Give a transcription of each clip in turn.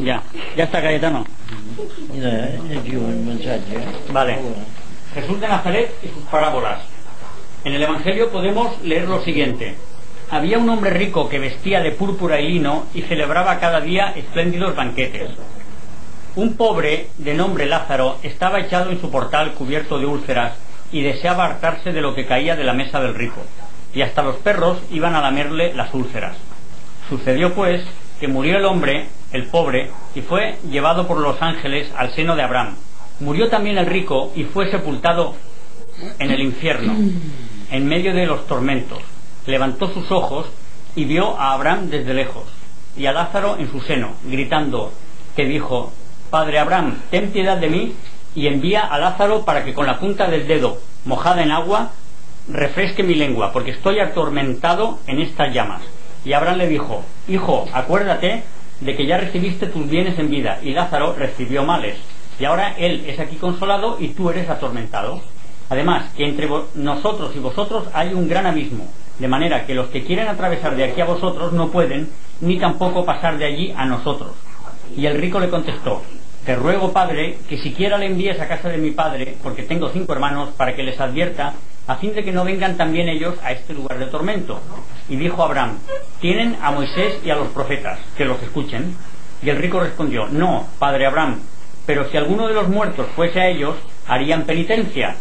Ya, ya está Cayetano. Mira, mensaje. ¿eh? Vale. Jesús de Nazaret y sus parábolas. En el Evangelio podemos leer lo siguiente. Había un hombre rico que vestía de púrpura y lino y celebraba cada día espléndidos banquetes. Un pobre, de nombre Lázaro, estaba echado en su portal cubierto de úlceras y deseaba hartarse de lo que caía de la mesa del rico, y hasta los perros iban a lamerle las úlceras. Sucedió pues que murió el hombre, el pobre, y fue llevado por los ángeles al seno de Abraham. Murió también el rico y fue sepultado en el infierno, en medio de los tormentos. Levantó sus ojos y vio a Abraham desde lejos y a Lázaro en su seno, gritando, que dijo, Padre Abraham, ten piedad de mí y envía a Lázaro para que con la punta del dedo mojada en agua refresque mi lengua, porque estoy atormentado en estas llamas. Y Abraham le dijo, Hijo, acuérdate de que ya recibiste tus bienes en vida, y Lázaro recibió males, y ahora él es aquí consolado y tú eres atormentado. Además, que entre nosotros y vosotros hay un gran abismo, de manera que los que quieren atravesar de aquí a vosotros no pueden, ni tampoco pasar de allí a nosotros. Y el rico le contestó, te ruego, padre, que siquiera le envíes a casa de mi padre, porque tengo cinco hermanos, para que les advierta, a fin de que no vengan también ellos a este lugar de tormento. Y dijo Abraham, tienen a Moisés y a los profetas, que los escuchen. Y el rico respondió, no, padre Abraham, pero si alguno de los muertos fuese a ellos, harían penitencia.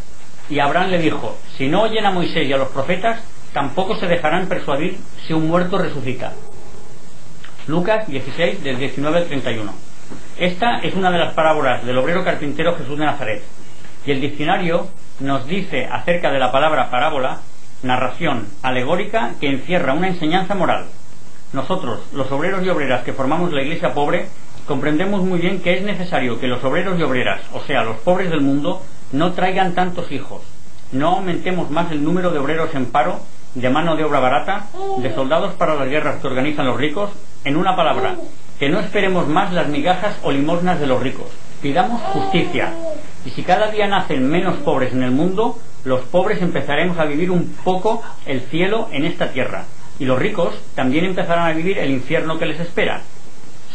Y Abraham le dijo, si no oyen a Moisés y a los profetas, tampoco se dejarán persuadir si un muerto resucita. Lucas 16, del 19 al 31. Esta es una de las parábolas del obrero carpintero Jesús de Nazaret. Y el diccionario nos dice acerca de la palabra parábola, narración alegórica que encierra una enseñanza moral. Nosotros, los obreros y obreras que formamos la iglesia pobre, comprendemos muy bien que es necesario que los obreros y obreras, o sea, los pobres del mundo, no traigan tantos hijos. No aumentemos más el número de obreros en paro, de mano de obra barata, de soldados para las guerras que organizan los ricos. En una palabra, que no esperemos más las migajas o limosnas de los ricos. Pidamos justicia. Y si cada día nacen menos pobres en el mundo, los pobres empezaremos a vivir un poco el cielo en esta tierra. Y los ricos también empezarán a vivir el infierno que les espera.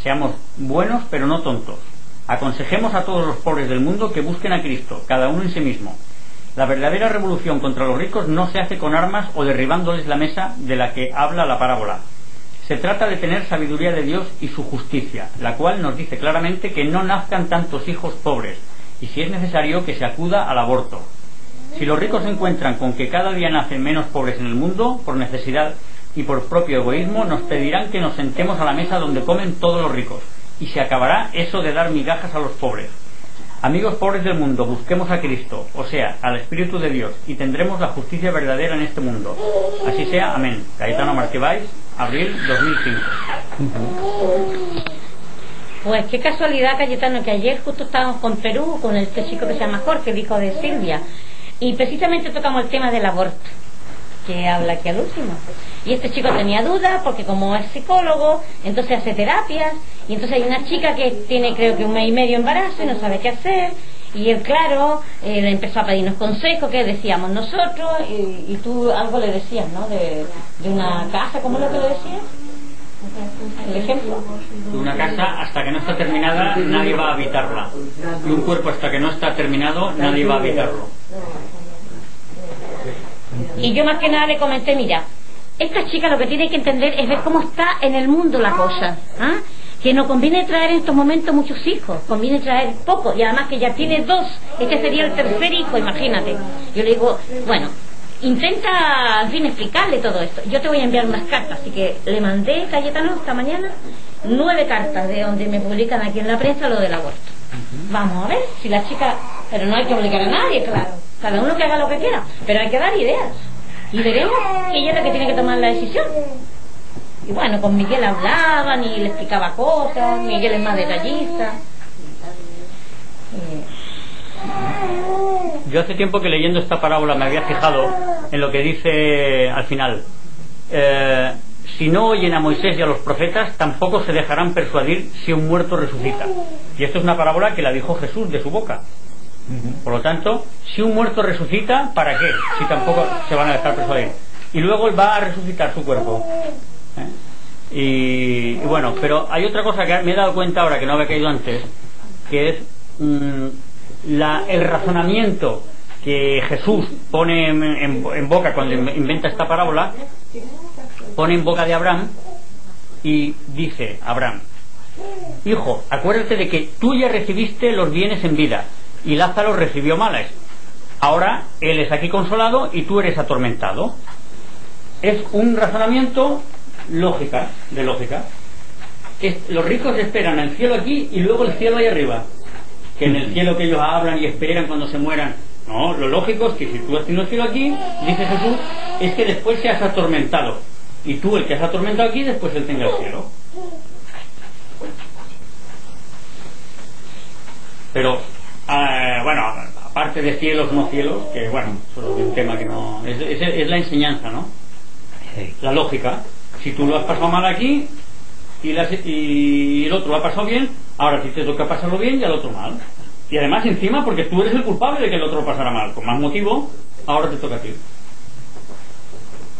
Seamos buenos pero no tontos. Aconsejemos a todos los pobres del mundo que busquen a Cristo, cada uno en sí mismo. La verdadera revolución contra los ricos no se hace con armas o derribándoles la mesa de la que habla la parábola. Se trata de tener sabiduría de Dios y su justicia, la cual nos dice claramente que no nazcan tantos hijos pobres, y si es necesario que se acuda al aborto. Si los ricos se encuentran con que cada día nacen menos pobres en el mundo, por necesidad y por propio egoísmo, nos pedirán que nos sentemos a la mesa donde comen todos los ricos, y se acabará eso de dar migajas a los pobres. Amigos pobres del mundo, busquemos a Cristo, o sea, al Espíritu de Dios, y tendremos la justicia verdadera en este mundo. Así sea, amén. Cayetano Valls, abril 2005. Pues qué casualidad, Cayetano, que ayer justo estábamos con Perú, con este chico que se llama Jorge, hijo de Silvia, y precisamente tocamos el tema del aborto, que habla aquí al último. Y este chico tenía dudas porque como es psicólogo, entonces hace terapias, y entonces hay una chica que tiene creo que un mes y medio embarazo y no sabe qué hacer, y él, claro, eh, le empezó a pedirnos consejos, que decíamos nosotros, y, y tú algo le decías, ¿no? De, de una casa, ¿cómo es lo que le decías? El ejemplo. Una casa hasta que no está terminada nadie va a habitarla. Y un cuerpo hasta que no está terminado nadie va a habitarlo. Y yo más que nada le comenté, mira, esta chica lo que tiene que entender es ver cómo está en el mundo la cosa. ¿ah? Que no conviene traer en estos momentos muchos hijos, conviene traer pocos. Y además que ya tiene dos, este sería el tercer hijo, imagínate. Yo le digo, bueno, intenta al fin explicarle todo esto. Yo te voy a enviar unas cartas, así que le mandé Cayetano esta mañana nueve cartas de donde me publican aquí en la prensa lo del aborto. Vamos a ver si la chica, pero no hay que obligar a nadie, claro. Cada uno que haga lo que quiera, pero hay que dar ideas. Y veremos que ella es la que tiene que tomar la decisión. Y bueno, con Miguel hablaban y le explicaba cosas, Miguel es más detallista. Eh, Yo hace tiempo que leyendo esta parábola me había fijado en lo que dice al final. Eh, si no oyen a Moisés y a los profetas, tampoco se dejarán persuadir si un muerto resucita. Y esto es una parábola que la dijo Jesús de su boca. Por lo tanto, si un muerto resucita, ¿para qué? Si tampoco se van a dejar persuadir. Y luego él va a resucitar su cuerpo. ¿Eh? Y, bueno, pero hay otra cosa que me he dado cuenta ahora que no había caído antes, que es mm, la, el razonamiento que Jesús pone en, en- boca cuando in- inventa esta parábola, pone en boca de Abraham y dice, Abraham, hijo, acuérdate de que tú ya recibiste los bienes en vida y Lázaro recibió males. Ahora él es aquí consolado y tú eres atormentado. Es un razonamiento lógica, de lógica. Es- los ricos esperan el cielo aquí y luego el cielo ahí arriba. Que en el cielo que ellos hablan y esperan cuando se mueran. No, lo lógico es que si tú has tenido el cielo aquí, dice Jesús, es que después seas atormentado. Y tú, el que has atormentado aquí, después él tenga el cielo. Pero, ah, bueno, aparte de cielos, no cielos, que bueno, eso es un tema que no. Es, es- es la enseñanza, ¿no? La lógica. Si tú lo has pasado mal aquí y, las- y el otro lo ha pasado bien, ahora ti te toca pasarlo bien y al otro mal. Y además, encima, porque tú eres el culpable de que el otro lo pasara mal. Con más motivo, ahora te toca a ti.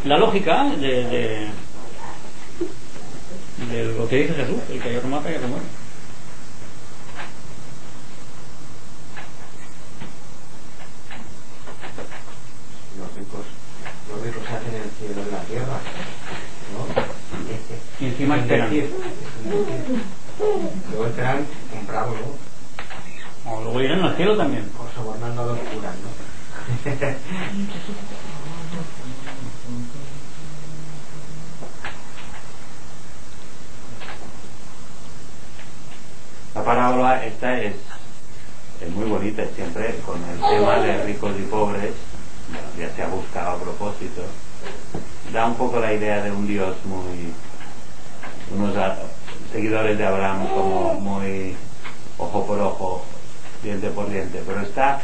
La lógica de, de, de lo que dice Jesús, el que hierro mata, hierro muere. Los ricos, los ricos hacen el cielo y la tierra. ¿no? Y encima Es esperan. Luego esperan comprarlo O luego irán al cielo también. o sobornando a los curas, ¿no? La parábola esta es, es muy bonita siempre con el tema de ricos y pobres, ya se ha buscado a propósito, da un poco la idea de un Dios muy, unos seguidores de Abraham como muy ojo por ojo, diente por diente, pero está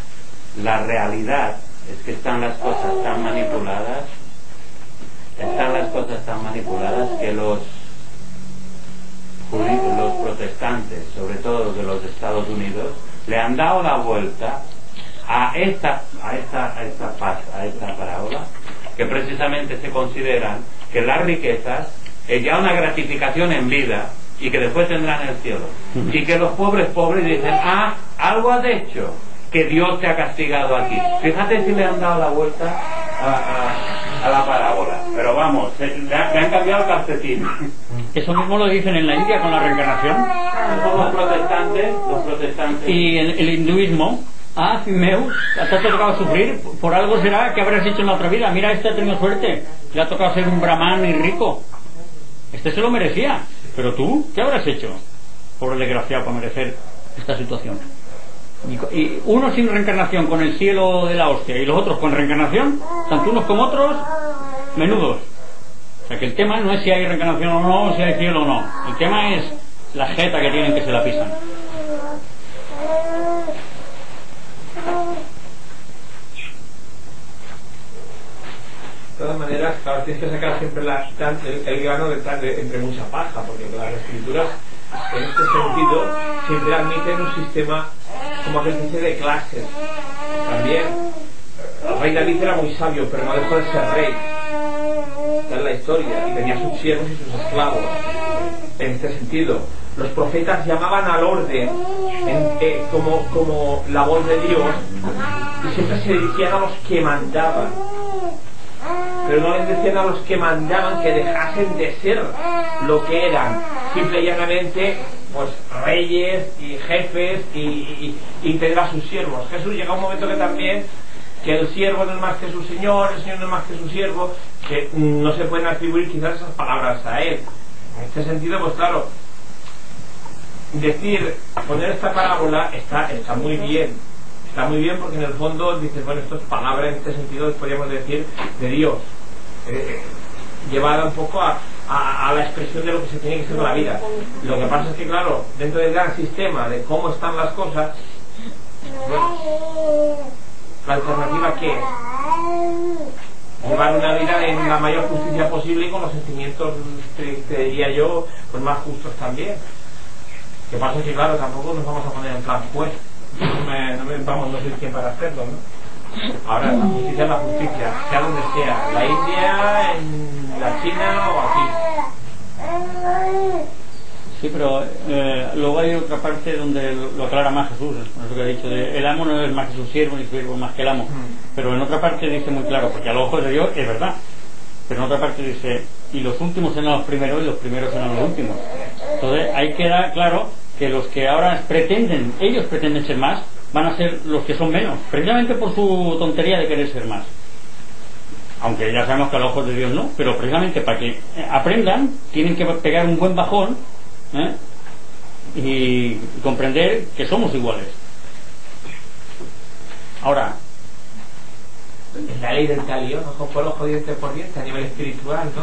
la realidad es que están las cosas tan manipuladas, están las cosas tan manipuladas que los los protestantes, sobre todo de los Estados Unidos, le han dado la vuelta a esta, a esta, a esta, a esta parábola, que precisamente se consideran que las riquezas es ya una gratificación en vida y que después tendrán el cielo. Y que los pobres pobres dicen, ah, algo has hecho, que Dios te ha castigado aquí. Fíjate si le han dado la vuelta a, a- a la parábola. Pero vamos, se- le, ha- le han cambiado el calcetín. Eso mismo lo dicen en la India con la reencarnación. Son los protestantes, los protestantes. Y el, el hinduismo, ah, meu, te ha tocado sufrir, por algo será que habrás hecho en la otra vida. Mira, este ha tenido suerte, le ha tocado ser un brahman y rico. Este se lo merecía. Pero tú, ¿qué habrás hecho? Pobre desgraciado para merecer esta situación. Y, y unos sin reencarnación con el cielo de la hostia y los otros con reencarnación, tanto unos como otros, menudos. O sea que el tema no es si hay reencarnación o no, si hay cielo o no. El tema es la jeta que tienen que se la pisan. Todas maneras, claro, tienes que sacar siempre la, tan- el, el grano detrás de, entre mucha paja, porque las escrituras, en este sentido, siempre admiten un sistema, como aquel que de clases. También, el rey David era muy sabio, pero no dejó de ser rey. Esta es la historia, y tenía sus siervos y sus esclavos. En este sentido, los profetas llamaban al orden en- eh, como, como la voz de Dios, y siempre se dirigían a los que mandaban pero no les decían a los que mandaban que dejasen de ser lo que eran, simple y llanamente pues reyes y jefes y, y, tener a sus siervos. Jesús llega un momento que también que el siervo no es más que su señor, el señor no es más que su siervo, que no se pueden atribuir quizás esas palabras a él. En este sentido, pues claro, decir, poner esta parábola está, está muy bien. Está muy bien porque en el fondo dices, bueno, esto es palabra en este sentido, podríamos decir, de Dios. Eh, llevada un poco a, a- la expresión de lo que se tiene que ser la vida. Lo que pasa es que, claro, dentro del gran sistema de cómo están las cosas, la alternativa qué es? llevar una vida en la mayor justicia posible y con los sentimientos, te, diría yo, pues más justos también. Que pasa es que, claro, tampoco nos vamos a poner en plan me, no me- vamos, no soy quien para hacerlo, ¿no? Ahora, la justicia es la justicia, sea donde sea, en la India, en la China o aquí. Sí, pero eh, luego hay otra parte donde lo, aclara más Jesús, es lo que ha dicho, de, el amo no es más que su siervo ni su siervo más que el amo. Pero en otra parte dice muy claro, porque a los ojos de Dios es verdad. Pero en otra parte dice, y los últimos serán los primeros y los primeros serán los últimos. Entonces ahí queda claro que los que ahora pretenden, ellos pretenden ser más, van a ser los que son menos, precisamente por su tontería de querer ser más. Aunque ya sabemos que a los ojos de Dios no, pero precisamente para que eh, aprendan, tienen que pegar un buen bajón ¿eh? y comprender que somos iguales. Ahora, Es la ley del talión, ojo por ojo, diente por diente, a nivel espiritual, ¿no?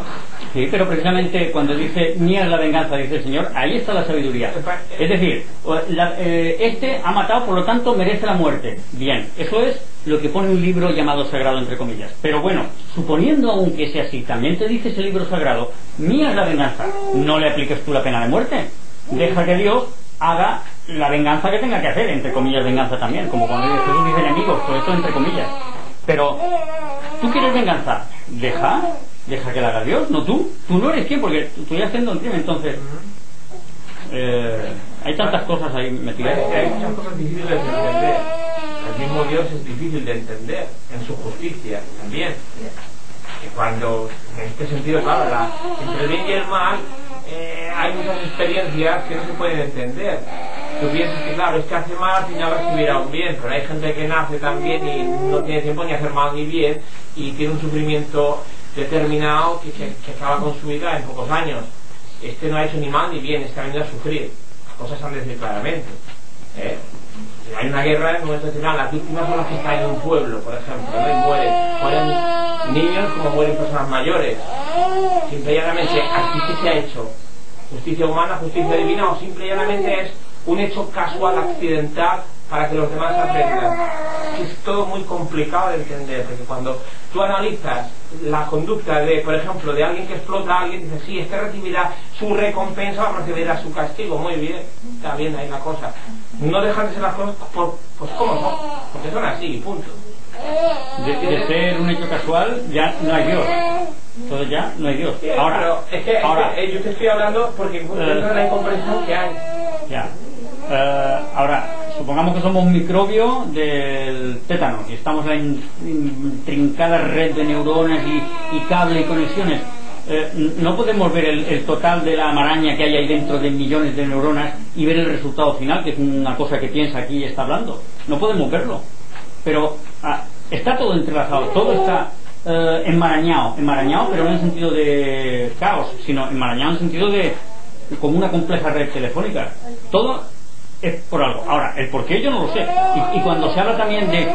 Sí, pero precisamente cuando dice mía es la venganza, dice el Señor, ahí está la sabiduría. Es decir, la- eh, este ha matado, por lo tanto merece la muerte. Bien, eso es lo que pone un libro llamado sagrado, entre comillas. Pero bueno, suponiendo aún que sea así, también te dice ese libro sagrado, mía es la venganza. No le apliques tú la pena de muerte. Deja que Dios haga la venganza que tenga que hacer, entre comillas venganza también, como cuando Jesús dice enemigos, por eso entre comillas. Pero, ¿tú quieres venganza? Deja, deja que la haga Dios, no tú. Tú no eres quien, porque tú ya haciendo un crimen, entonces... eh, hay tantas cosas ahí metidas. Hay, hay muchas cosas difíciles de entender. El mismo Dios es difícil de entender en su justicia también. Que cuando, en este sentido, claro, la- entre el bien y el mal eh, hay muchas experiencias que no se pueden entender. Tú piensas que, claro, es que hace mal al final recibirá un bien, pero hay gente que nace también y no tiene tiempo ni hacer mal ni bien y tiene un sufrimiento determinado que, que- que acaba con su vida en pocos años. Este no ha hecho ni mal ni bien, este ha venido a sufrir. Las cosas han de decir claramente. ¿eh? Si hay una guerra, en un momento determinado, las víctimas son las que están en un pueblo, por ejemplo, ¿no? y mueren. Mueren niños como mueren personas mayores. Simple y llanamente, aquí qué se ha hecho. Justicia humana, justicia divina, o simple y llanamente es un hecho casual, accidental, para que los demás aprendan. Es todo muy complicado de entender, porque cuando tú analizas la conducta de, por ejemplo, de alguien que explota a alguien, dices, sí, este recibirá su recompensa o recibirá su castigo, muy bien, está bien ahí la cosa. No dejan de ser las cosas por, pues como son, porque son así, punto. De, de ser un hecho casual, ya no hay Dios. Entonces ya no hay Dios. Sí, Ahora, pero es que, es ahora, que, eh, yo te estoy hablando porque dentro de la incomprensión que hay. Ya. Eh, ahora, supongamos que somos un microbio del tétano y estamos en intrincada red de neuronas y, y cable y conexiones. Eh, no podemos ver el, el total de la maraña que hay ahí dentro de millones de neuronas y ver el resultado final, que es una cosa que piensa aquí y está hablando. No podemos verlo. Pero ah, está todo entrelazado, todo está eh, enmarañado, enmarañado, pero no en el sentido de caos, sino enmarañado en el sentido de como una compleja red telefónica. Todo es por algo. Ahora, el por qué yo no lo sé. Y, y cuando se habla también de,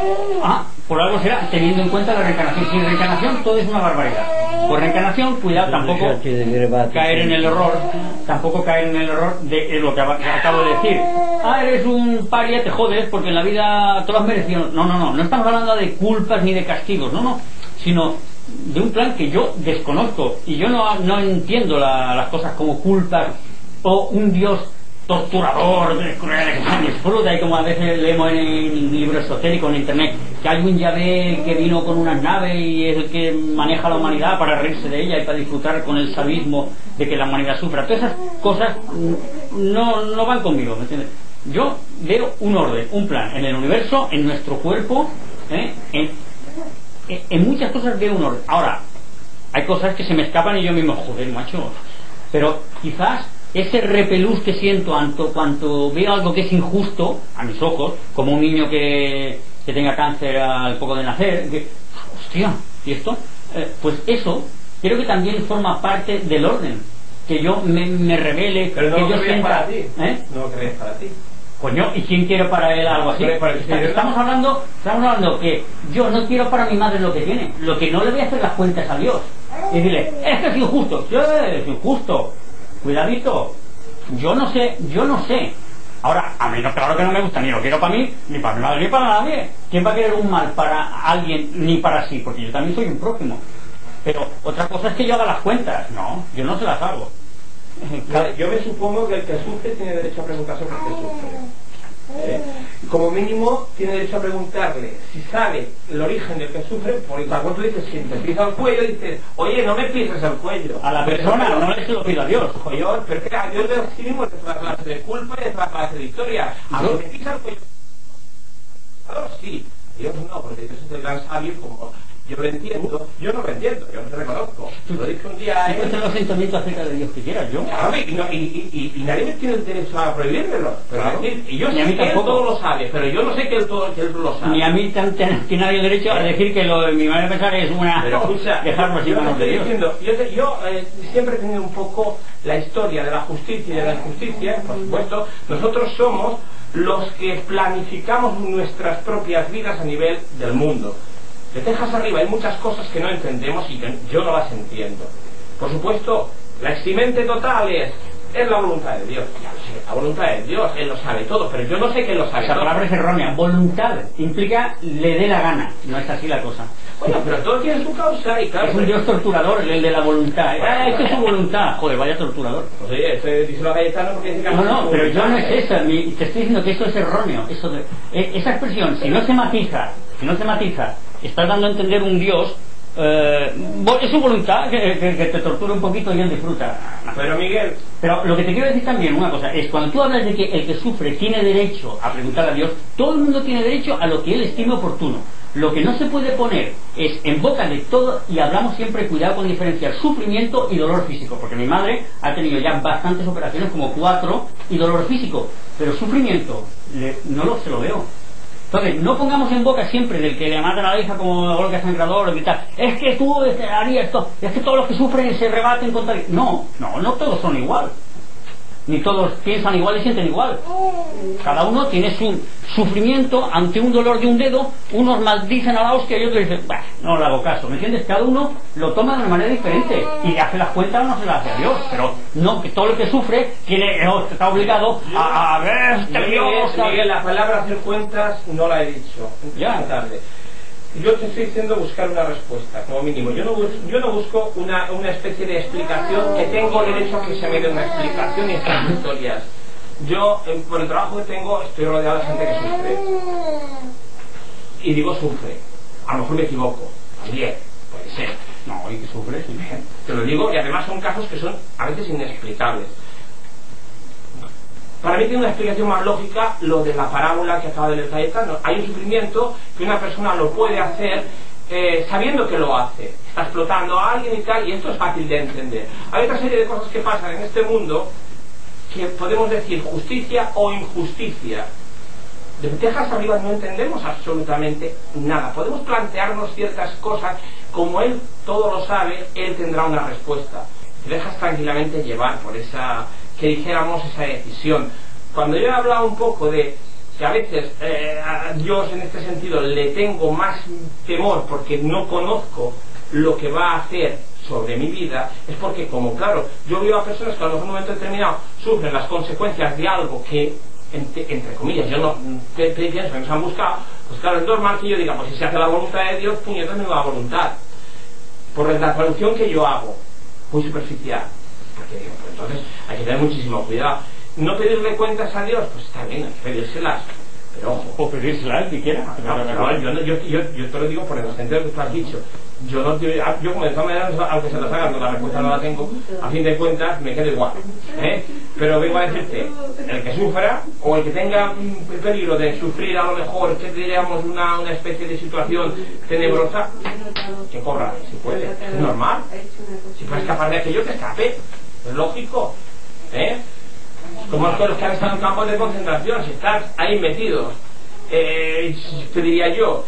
ah, por algo será, teniendo en cuenta la reencarnación. Sin reencarnación todo es una barbaridad. Por reencarnación, cuidado, tampoco caer en el error, tampoco caer en el error de lo que acabo de decir. Ah, eres un paria, te jodes porque en la vida has merecido. No, no, no, no estamos hablando de culpas ni de castigos, no, no, sino de un plan que yo desconozco y yo no, no entiendo la- las cosas como culpas o un Dios torturador, cruel, que no disfruta y como a veces leemos en libros esotéricos en internet que un Yahvé que vino con unas naves y es el que maneja la humanidad para reírse de ella y para disfrutar con el sadismo de que la humanidad sufra. Todas esas cosas no, no van conmigo, ¿me entiendes? Yo veo un orden, un plan en el universo, en nuestro cuerpo, ¿eh? en, en- en muchas cosas veo un orden. Ahora, hay cosas que se me escapan y yo mismo, joder, macho. Pero quizás ese repelús que siento anto, cuanto veo algo que es injusto a mis ojos, como un niño que, que tenga cáncer al poco de nacer, que, hostia, ¿y esto? Eh, pues eso creo que también forma parte del orden. Que yo me, me revele, Pero no que lo yo sienta. para ti. ¿eh? No lo crees para ti. Coño, ¿y quién quiere para él algo así? Estamos hablando, estamos hablando que yo no quiero para mi madre lo que tiene, lo que no le voy a hacer las cuentas a Dios. Y decirle, es que es injusto, sí, es injusto. Cuidadito. Yo no sé, yo no sé. Ahora, a mí no, claro que no me gusta, ni lo quiero para mí, ni para mi madre, ni para nadie. ¿Quién va a querer un mal para alguien, ni para sí? Porque yo también soy un prójimo. Pero otra cosa es que yo haga las cuentas. No, yo no se las hago. Yo me supongo que el que sufre tiene derecho a preguntarse por qué sufre. ¿Eh? Como mínimo tiene derecho a preguntarle si sabe el origen del que sufre, porque cuando tú dices si te pisa el cuello, dices, oye, no me pises el cuello. A la persona, no le se lo pido a Dios. Yo, pero que a Dios le recibimos de toda clase de culpa y de toda clase de historia. A lo que pisa el cuello. Sí. Dios no, porque Dios es el gran sabio como yo lo entiendo. Yo no lo entiendo, yo no te reconozco. Lo dije un día a él. los sentimientos acerca de Dios que quieras, yo. Claro, y, no- y, y- y- y nadie tiene el derecho a prohibírmelo. Pero Claro. decir, y yo Ni a sé mí que él tampoco. todo lo sabe, pero yo no sé que él todo que él lo sabe. Ni a mí tiene nadie derecho a decir que lo de mi manera de pensar es una. Pero escucha, dejarlo así yo de estoy Dios. diciendo, yo, te- yo, eh, siempre he tenido un poco la historia de la justicia y de la injusticia, por supuesto. Nosotros somos los que planificamos nuestras propias vidas a nivel del mundo. De Texas arriba hay muchas cosas que no entendemos y que yo no las entiendo. Por supuesto, la eximente total es, es la voluntad de Dios. Ya lo sé, la voluntad de Dios, Él lo sabe todo, pero yo no sé que lo sabe Esa todo. palabra es errónea. Voluntad implica le dé la gana. No es así la cosa. Bueno, pero todo tiene su causa y claro... Es un Dios torturador, el de la voluntad. Ah, esto es su voluntad. Joder, vaya torturador. Pues oye, este dice Cayetano porque dice que... No, no, pero yo no es mi- te estoy diciendo que eso es erróneo. Eso de- e- esa expresión, si no se matiza, si no se matiza, estás dando a entender un Dios. eh, es su voluntad que, que- que te tortura un poquito y él disfruta. Pero Miguel, Pero lo que te quiero decir también, una cosa, es cuando tú hablas de que el que sufre tiene derecho a preguntar a Dios, todo el mundo tiene derecho a lo que él estime oportuno. Lo que no se puede poner es en boca de todo, y hablamos siempre, cuidado con diferenciar sufrimiento y dolor físico, porque mi madre ha tenido ya bastantes operaciones, como cuatro, y dolor físico, pero sufrimiento, le- no lo, se lo veo. Entonces, no pongamos en boca siempre del que le matan a la hija como golpe sangrador y tal. Es que tú este, harías esto, es que todos los que sufren se rebaten contra... No, no, no todos son igual. Ni todos piensan igual y sienten igual. Cada uno tiene su sufrimiento ante un dolor de un dedo. Unos maldicen a la hostia y otros dicen, bah, no le hago caso. ¿Me entiendes? Cada uno lo toma de una manera diferente y hace las cuentas o no se las hace a Dios. Pero no, que todo el que sufre tiene, no, está obligado a, a ver, este Miguel, Dios, a- Miguel, la palabra hacer cuentas no la he dicho. Ya. Tarde. Yo te estoy diciendo buscar una respuesta, como mínimo. Yo no, bus- yo no busco una, especie de explicación que tengo derecho a que se me dé una explicación y estas historias. Yo, eh, por el trabajo que tengo, estoy rodeado de gente que sufre. Y digo sufre. A lo mejor me equivoco. También, puede ser. No, y que sufre, sí. Te lo digo, y además son casos que son a veces inexplicables. Para mí tiene una explicación más lógica lo de la parábola que acaba de leer Cayetano. Hay un sufrimiento que una persona lo puede hacer eh, sabiendo que lo hace. Está explotando a alguien y tal, y esto es fácil de entender. Hay otra serie de cosas que pasan en este mundo que podemos decir justicia o injusticia. De Texas arriba no entendemos absolutamente nada. Podemos plantearnos ciertas cosas, como él todo lo sabe, él tendrá una respuesta. Te dejas tranquilamente llevar por esa, que dijéramos, esa decisión. Cuando yo he hablado un poco de que a veces eh, a Dios en este sentido le tengo más temor porque no conozco lo que va a hacer sobre mi vida, es porque como claro, yo veo a personas que a un momento determinado sufren las consecuencias de algo que entre, comillas, yo no pienso que nos han buscado, pues claro, es normal que yo diga, pues si se hace la voluntad de Dios, puñetas me va a voluntad. Por la traducción que yo hago, muy superficial. Porque digo, pues entonces hay que tener muchísimo cuidado. No pedirle cuentas a Dios, pues está bien, hay que pedírselas. Pero ojo, O pedírsela al que quiera. no, no, yo, no- yo, yo, yo te lo digo por el sentido que tú has dicho. Yo no te- ah, yo como de todas maneras, aunque se las hagan, no, la respuesta no la tengo, a fin de cuentas me quedo igual. ¿eh? Pero vengo a decirte, el que sufra, o el que tenga un peligro de sufrir a lo mejor, que diríamos una, una especie de situación tenebrosa, que corra, si puede, es normal. Si puedes escapar de aquello, que escape, es lógico. ¿eh? como es con los que han estado en campos de concentración, si estás ahí metidos, eh, te diría yo,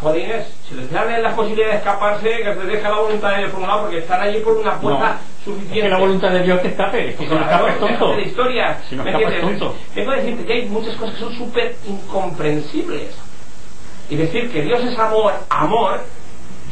jodines, si les dan la posibilidad de escaparse, que se deja la voluntad de por un lado, porque están allí por una puerta No. suficiente. Es que la voluntad de Dios que escape. Es que si no tonto. de historias, Si no. Vengo a decirte que hay muchas cosas que son súper incomprensibles. Y decir que Dios es amor, amor,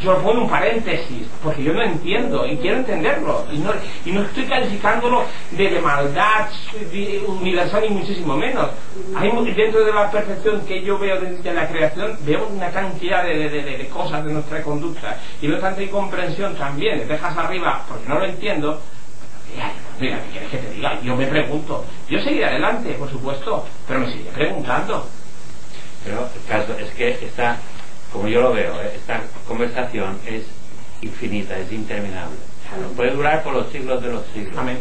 yo pongo un paréntesis, porque yo no entiendo y quiero entenderlo. Y no, y no estoy calificándolo de, maldad de universal ni muchísimo menos. Hay dentro de la perfección que yo veo de, la creación, veo una cantidad de, de- cosas de nuestra conducta. Y veo tanta incomprensión también. Dejas arriba porque no lo entiendo. Y hay Mira, ¿qué quieres que te diga? Yo me pregunto. Yo seguiré adelante, por supuesto, pero me seguiré preguntando. Pero el caso es que esta, como yo lo veo, ¿eh? esta conversación es infinita, es interminable. Puede durar por los siglos de los siglos. Amén.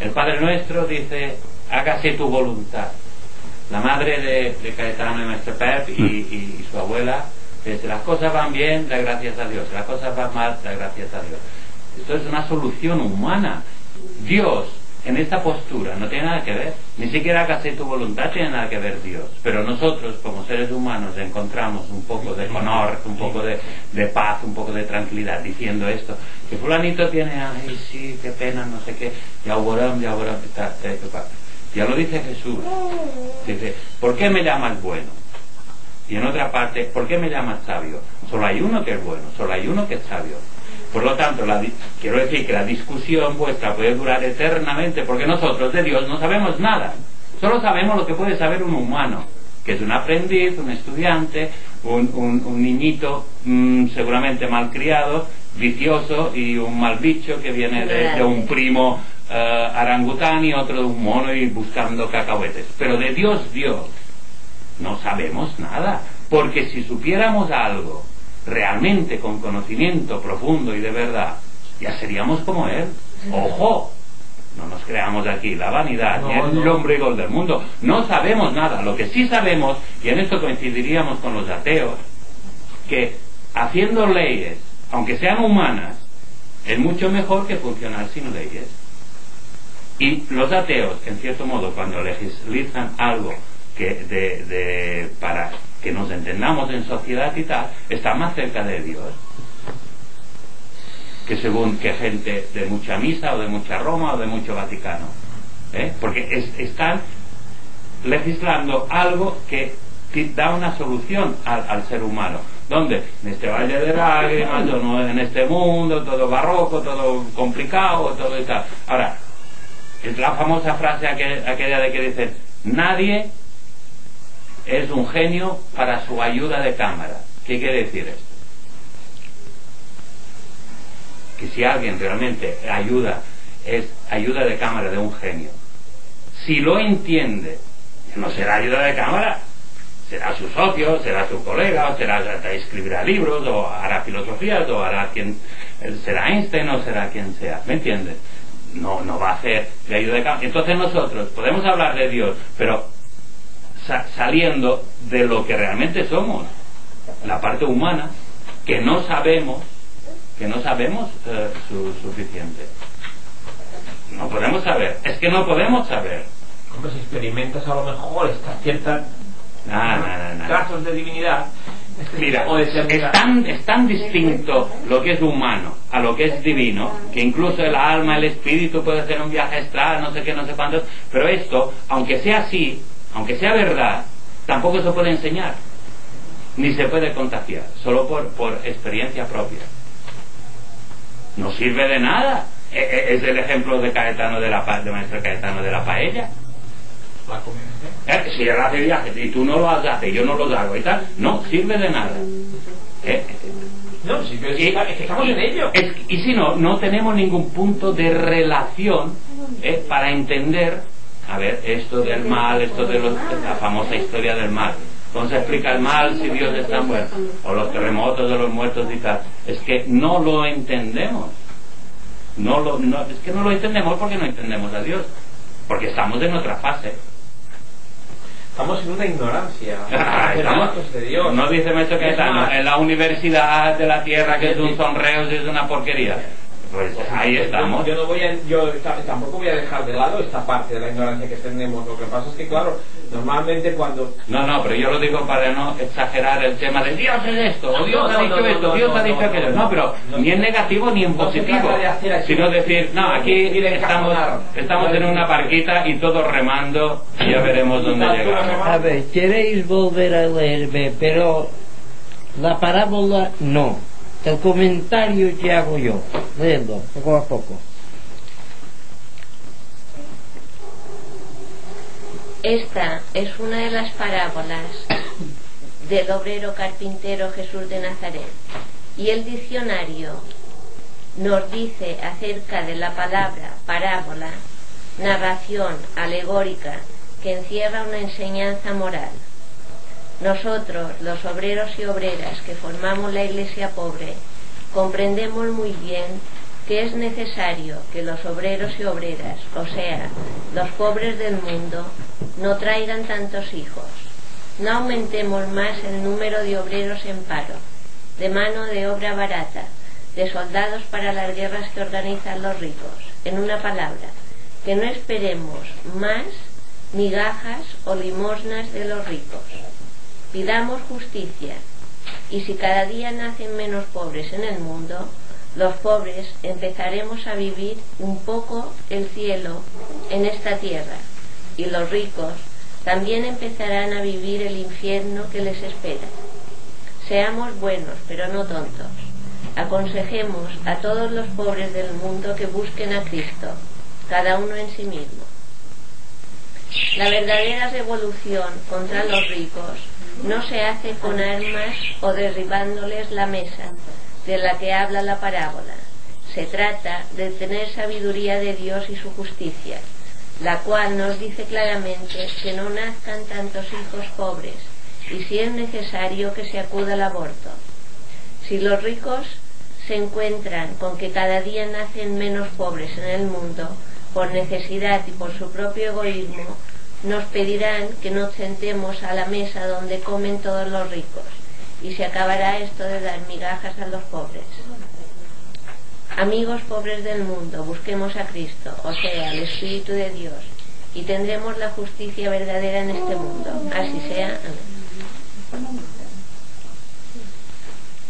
El Padre Nuestro dice, hágase tu voluntad. La madre de, de Caetano y Maestro Pep y, y- y su abuela dice, las cosas van bien, da gracias a Dios. Las cosas van mal, da gracias a Dios. Esto es una solución humana. Dios, en esta postura, no tiene nada que ver. Ni siquiera hágase tu voluntad tiene nada que ver Dios. Pero nosotros, como seres humanos, encontramos un poco de honor, un poco de, de paz, un poco de tranquilidad diciendo esto. Que fulanito tiene, ay, sí, qué pena, no sé qué. Ya oborón, ya Ya lo dice Jesús. Dice, ¿por qué me llamas bueno? Y en otra parte, ¿por qué me llamas sabio? Solo hay uno que es bueno, solo hay uno que es sabio. Por lo tanto, la quiero decir que la discusión vuestra puede durar eternamente, porque nosotros de Dios no sabemos nada. Solo sabemos lo que puede saber un humano, que es un aprendiz, un estudiante, un, un- un niñito mm, seguramente malcriado, vicioso y un mal bicho que viene de, de un primo eh, arangután y otro de un mono y buscando cacahuetes. Pero de Dios, Dios, no sabemos nada, porque si supiéramos algo realmente con conocimiento profundo y de verdad, ya seríamos como Él. Ojo, no nos creamos aquí la vanidad ni el no. hombre gol del mundo. No sabemos nada. Lo que sí sabemos, y en esto coincidiríamos con los ateos, que haciendo leyes, aunque sean humanas, es mucho mejor que funcionar sin leyes. Y los ateos, en cierto modo, cuando legislizan algo que de, de- para que nos entendamos en sociedad y tal, están más cerca de Dios que según que gente de mucha misa o de mucha Roma o de mucho Vaticano. ¿eh? Porque es- están legislando algo que da una solución al, ser humano. ¿Dónde? En este valle de lágrimas, no en este mundo, todo barroco, todo complicado, todo y tal. Ahora, es la famosa frase aquel- aquella de que dicen, nadie es un genio para su ayuda de cámara. ¿Qué quiere decir esto? Que si alguien realmente ayuda, es ayuda de cámara de un genio. Si lo entiende, no será ayuda de cámara, será su socio, será su colega, o será escribirá libros, o hará filosofías, o hará quien será Einstein, o será quien sea. ¿Me entiendes? No, no va a hacer de ayuda de cámara. Entonces nosotros podemos hablar de Dios, pero sa- saliendo de lo que realmente somos, la parte humana, que no sabemos, que no sabemos eh, su- suficiente. No podemos saber, es que no podemos saber. Hombre, si experimentas a lo mejor estas ciertas trazos de divinidad, Mira, es tan, es tan distinto lo que es humano a lo que es divino, que incluso el alma, el espíritu puede hacer un viaje astral, no sé qué, no sé cuántos, pero esto, aunque sea así, aunque sea verdad, tampoco se puede enseñar, ni se puede contagiar, solo por, por experiencia propia. No sirve de nada. E- e- Es el ejemplo de Caetano de la pa- de maestro Caetano de la paella. Eh, si él hace viajes y tú no lo haces, yo no los hago y tal, no sirve de nada. Eh, No, si es, y, es que estamos en ello. es- y si no, no tenemos ningún punto de relación eh, para entender, a ver, esto del mal, esto de los- la famosa historia del mal. ¿Cómo se explica el mal si Dios es tan bueno? O los terremotos de los muertos y tal. Es que no lo entendemos. No lo, no- es que no lo entendemos porque no entendemos a Dios. Porque estamos en otra fase. Estamos en una ignorancia. Ah, estamos- de Dios. No dice Maestro Es Caetano, más, en la universidad de la tierra que es un sonreo, es una porquería. Pues ahí yo- estamos. Yo, no voy a, yo ta- tampoco voy a dejar de lado esta parte de la ignorancia que tenemos. Lo que pasa es que, claro, normalmente cuando No, no, pero yo lo digo para no exagerar el tema de Dios es esto, o Dios No, ha dicho no, esto, no, Dios no, ha dicho no, aquello. no, No, pero ni en negativo ni en positivo. trata de hacer así. Sino decir, no, aquí estamos, estamos en una barquita y todos remando y ya veremos dónde llegamos. A ver, queréis volver a leerme, pero la parábola no. El comentario que hago yo. Leedlo, poco a poco. Esta es una de las parábolas del obrero carpintero Jesús de Nazaret. Y el diccionario nos dice acerca de la palabra parábola, narración alegórica que encierra una enseñanza moral. Nosotros, los obreros y obreras que formamos la iglesia pobre, comprendemos muy bien que es necesario que los obreros y obreras, o sea, los pobres del mundo, no traigan tantos hijos. No aumentemos más el número de obreros en paro, de mano de obra barata, de soldados para las guerras que organizan los ricos. En una palabra, que no esperemos más migajas o limosnas de los ricos. Pidamos justicia, y si cada día nacen menos pobres en el mundo, los pobres empezaremos a vivir un poco el cielo en esta tierra, y los ricos también empezarán a vivir el infierno que les espera. Seamos buenos, pero no tontos. Aconsejemos a todos los pobres del mundo que busquen a Cristo, cada uno en sí mismo. La verdadera revolución contra los ricos no se hace con armas o derribándoles la mesa de la que habla la parábola. Se trata de tener sabiduría de Dios y su justicia, la cual nos dice claramente que no nazcan tantos hijos pobres y si es necesario que se acuda al aborto. Si los ricos se encuentran con que cada día nacen menos pobres en el mundo, por necesidad y por su propio egoísmo, nos pedirán que nos sentemos a la mesa donde comen todos los ricos y se acabará esto de dar migajas a los pobres. Amigos pobres del mundo, busquemos a Cristo, o sea, al Espíritu de Dios, y tendremos la justicia verdadera en este mundo. Así sea. Amén.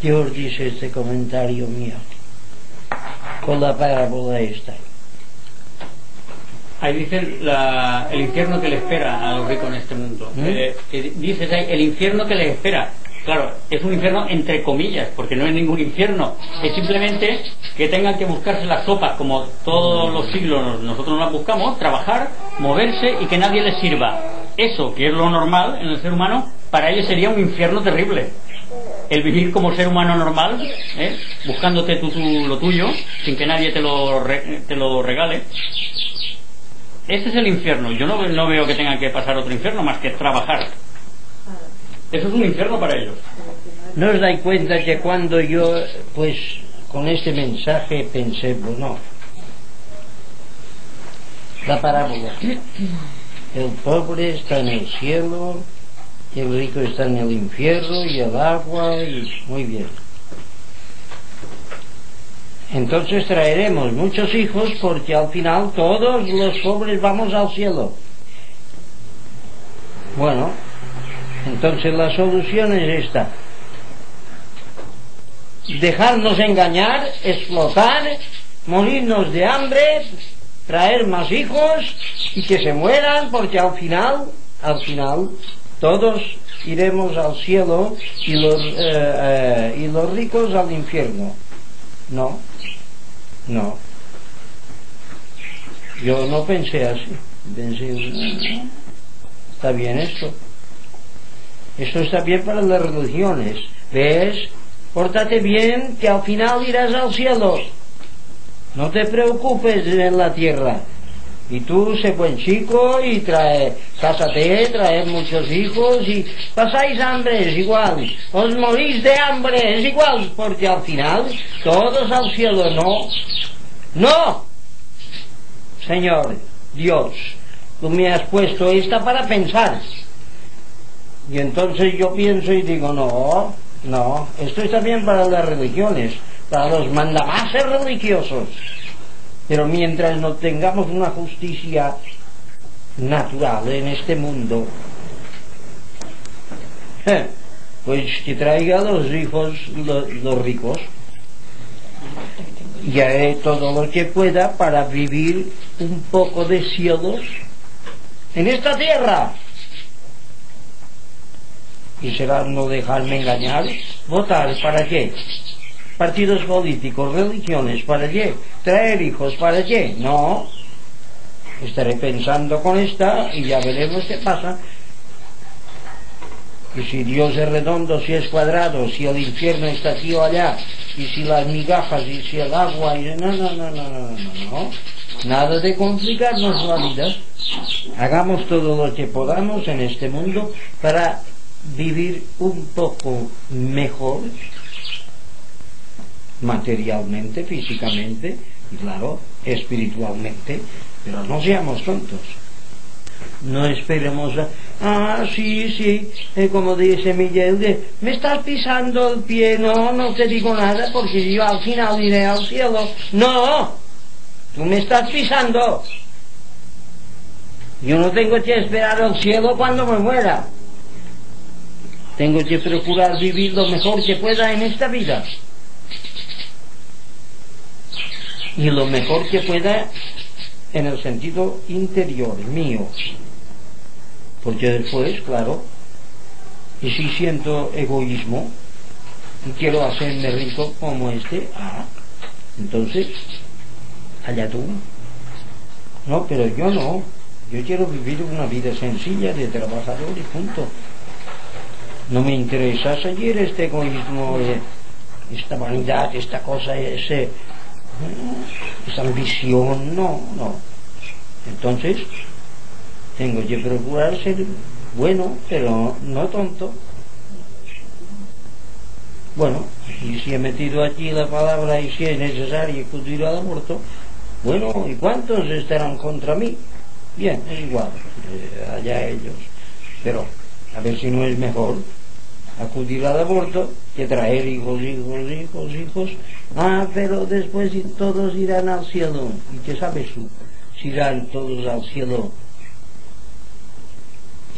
Dios dice este comentario mío con la parábola esta. Ahí dice la- el infierno que le espera a los ricos en este mundo. ¿Mm? Eh, dices ahí, el infierno que les espera. Claro, es un infierno entre comillas, porque no es ningún infierno. Es simplemente que tengan que buscarse las sopas como todos los siglos nosotros las buscamos, trabajar, moverse y que nadie les sirva. Eso, que es lo normal en el ser humano, para ellos sería un infierno terrible. El vivir como ser humano normal, ¿eh? buscándote tú, tú lo tuyo, sin que nadie te lo, re- te lo regale. Ese es el infierno. Yo no, veo que tengan que pasar otro infierno más que trabajar. Eso es un infierno para ellos. ¿No os dais cuenta que cuando yo, pues, con este mensaje pensé, bueno, la parábola, el pobre está en el cielo, el rico está en el infierno y el agua, y muy bien. Entonces traeremos muchos hijos porque al final todos los pobres vamos al cielo. Bueno, entonces la solución es esta. Dejarnos engañar, explotar, morirnos de hambre, traer más hijos y que se mueran porque al final, al final, todos iremos al cielo y los, eh, eh, y los ricos al infierno. No, no. Yo no pensé así. Pensé, "Ah, está bien esto. Esto está bien para las religiones. ¿Ves? Pórtate bien que al final irás al cielo. No te preocupes en la tierra. Y tú sé buen chico y trae, cásate, trae muchos hijos y pasáis hambre, es igual. Os morís de hambre, es igual, porque al final todos al cielo, no. No. Señor, Dios, tú me has puesto esta para pensar. Y entonces yo pienso y digo, no, no, esto está bien para las religiones, para los mandamases religiosos. Pero mientras no tengamos una justicia natural en este mundo, pues que traiga los hijos lo- los ricos y haré todo lo que pueda para vivir un poco de cielos en esta tierra y será no dejarme engañar. Votar, ¿para qué? Partidos políticos, religiones, ¿para qué? Traer hijos, ¿para qué? No. Estaré pensando con esta y ya veremos qué pasa. Y si Dios es redondo, si es cuadrado, si el infierno está aquí o allá, y si las migajas, y si el agua, y no, no, no, no, no, no, no. Nada de complicarnos la vida. Hagamos todo lo que podamos en este mundo para vivir un poco mejor materialmente, físicamente y claro, espiritualmente, pero no seamos tontos. No esperemos a, ah, sí, sí, eh, como dice Miguel, de, me estás pisando el pie, no, no te digo nada porque yo al final iré al cielo. No, tú me estás pisando. Yo no tengo que esperar al cielo cuando me muera. Tengo que procurar vivir lo mejor que pueda en esta vida. Y lo mejor que pueda en el sentido interior mío. Porque después, claro, y si siento egoísmo y quiero hacerme rico como este, ah, entonces, allá tú. No, pero yo no. Yo quiero vivir una vida sencilla de trabajador y punto. No me interesa seguir este egoísmo, esta vanidad, esta cosa, ese, esa ambición, no, no. Entonces, tengo que procurar ser bueno, pero no tonto. Bueno, y si he metido aquí la palabra y si es necesario acudir al aborto, bueno, ¿y cuántos estarán contra mí? Bien, es igual, eh, allá ellos. Pero, a ver si no es mejor acudir al aborto que traer hijos, hijos, hijos, hijos. Ah, pero después todos irán al cielo. ¿Y qué sabes tú? Si irán todos al cielo.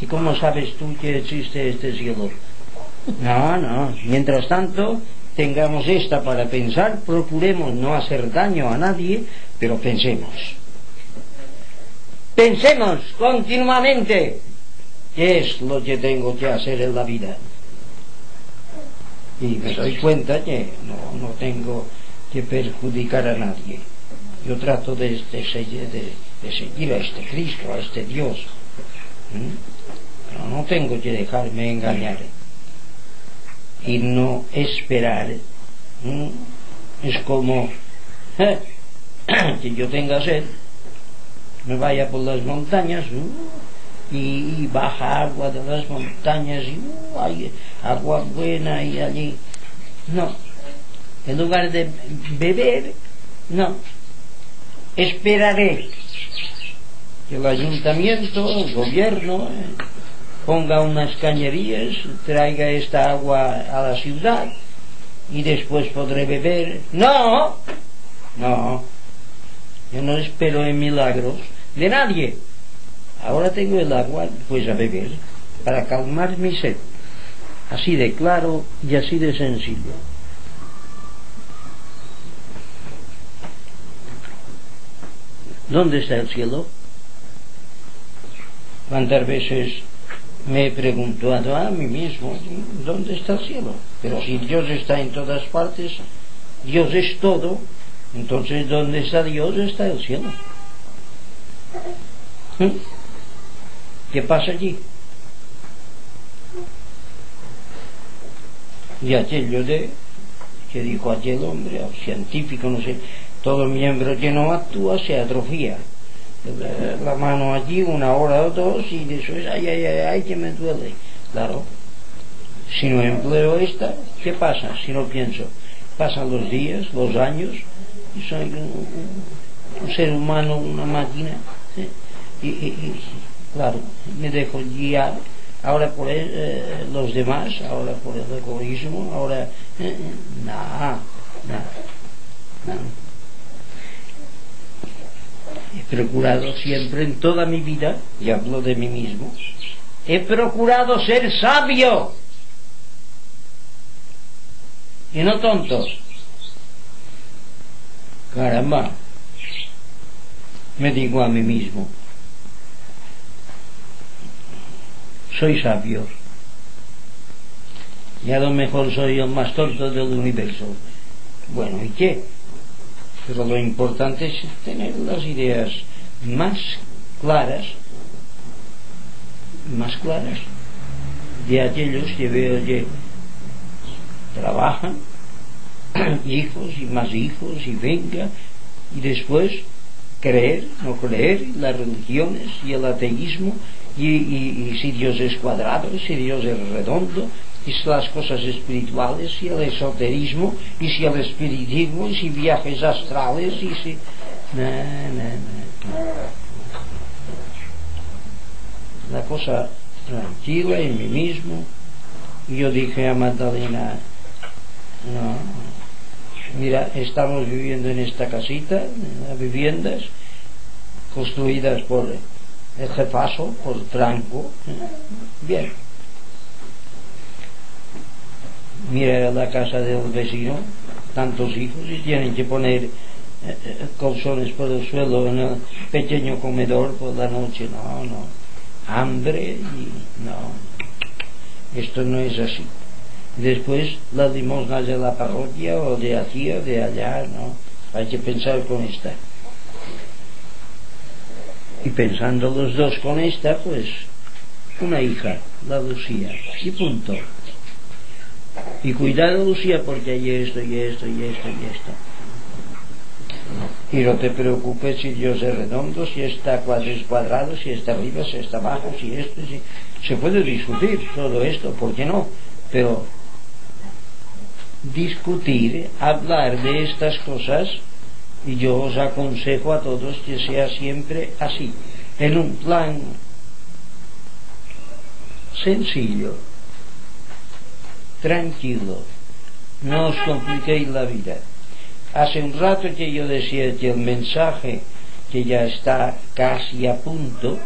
¿Y cómo sabes tú que existe este cielo? No, no. Mientras tanto, tengamos esta para pensar, procuremos no hacer daño a nadie, pero pensemos. Pensemos continuamente qué es lo que tengo que hacer en la vida y me doy cuenta que no, no tengo que perjudicar a nadie. Yo trato de, de, seguir, a este Cristo, a este Dios. Pero no tengo que dejarme engañar y no esperar. Es como ¿eh? que yo tenga sed, me vaya por las montañas, y, baja agua de las montañas y uh, hay agua buena y allí. No, en lugar de beber, no, esperaré que el ayuntamiento, el gobierno, eh, ponga unas cañerías, traiga esta agua a la ciudad y después podré beber. No, no, yo no espero en milagros de nadie. Ahora tengo el agua, pues a beber, para calmar mi sed. Así de claro y así de sencillo. ¿Dónde está el cielo? ¿Cuántas veces me he preguntado a mí mismo, ¿dónde está el cielo? Pero si Dios está en todas partes, Dios es todo, entonces ¿dónde está Dios? Está el cielo. ¿Mm? ¿Qué pasa allí? Y aquello de que dijo aquel hombre, científico, no sé, todo miembro que no actúa se atrofía. La mano allí una hora o dos y después, ay, ay, ay, ay, que me duele. Claro, si no empleo esta, ¿qué pasa si no pienso? Pasan los días, los años, y soy un, ser humano, una máquina, ¿eh? y Claro, me dejo guiar. Ahora por eh, los demás, ahora por el egoísmo, ahora... Eh, nada, nada, He procurado siempre en toda mi vida, y hablo de mí mismo, he procurado ser sabio. Y no tonto. Caramba, me digo a mí mismo, soy sabio. Y a lo mejor soy el más tonto del universo. Bueno, ¿y qué? Pero lo importante es tener las ideas más claras, más claras, de aquellos que veo que trabajan hijos y más hijos y venga, y después creer, no creer, las religiones y el ateísmo, y, y- si Dios es cuadrado, si Dios es redondo, y si las cosas espirituales, y el esoterismo, y si el espiritismo, y si viajes astrales, y si... No. La cosa tranquila en mí mismo. Y yo dije a Magdalena, no, mira, estamos viviendo en esta casita, en las viviendas, construidas por el jefazo, por Franco. ¿eh? Bien. Mira la casa del vecino, tantos hijos, y tienen que poner eh, eh, colchones por el suelo en el pequeño comedor por la noche. No, no. Hambre y no. Esto no es así. Después las limosnas de la parroquia o de aquí o de allá, ¿no? Hay que pensar con esta. Y pensando los dos con esta, pues una hija, la Lucía, y punto. Y cuidado Lucía porque hay esto y esto y esto y esto. Y no te preocupes si Dios es redondo, si está cuadrado, si está arriba, si está abajo, si esto, si... Se puede discutir todo esto, ¿por qué no? Pero discutir, hablar de estas cosas, y yo os aconsejo a todos que sea siempre así, en un plan sencillo, tranquilo, no os compliquéis la vida. Hace un rato que yo decía que el mensaje que ya está casi a punto